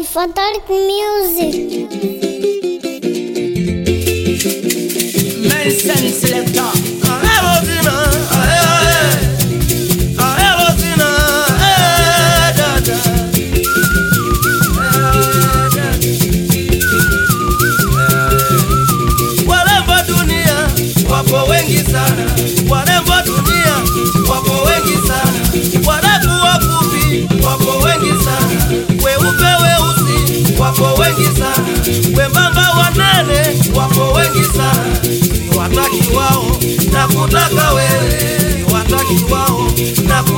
If I Fantastic music. Medicine selector. watakiwao na kutaka wewe watakiwao na kutaka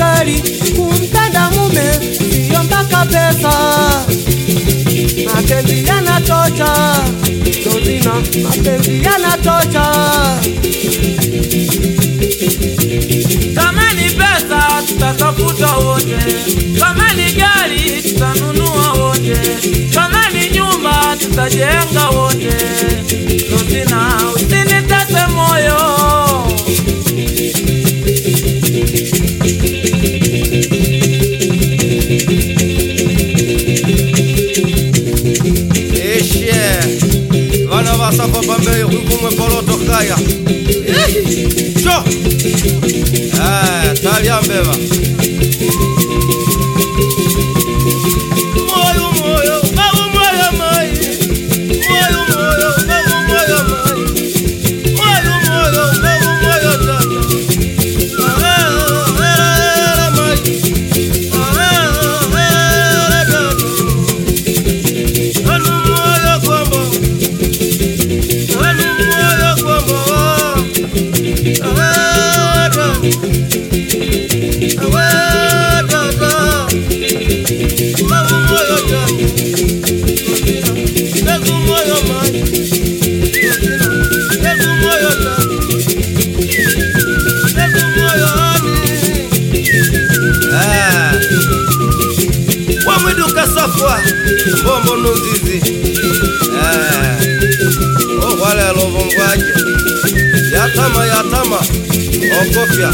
gari kumpenda mume siyo mpaka pesa. Mapenzi yanatosha dozina mapenzi yanatosha Kama ni pesa tutatafuta wote, kama ni gari tutanunua wote, kama ni nyumba tutajenga wote. Mbeyo hukumwe poloto eh, safua Oh, nunzizi ogwalela obumbu aje yatama yatama ogofya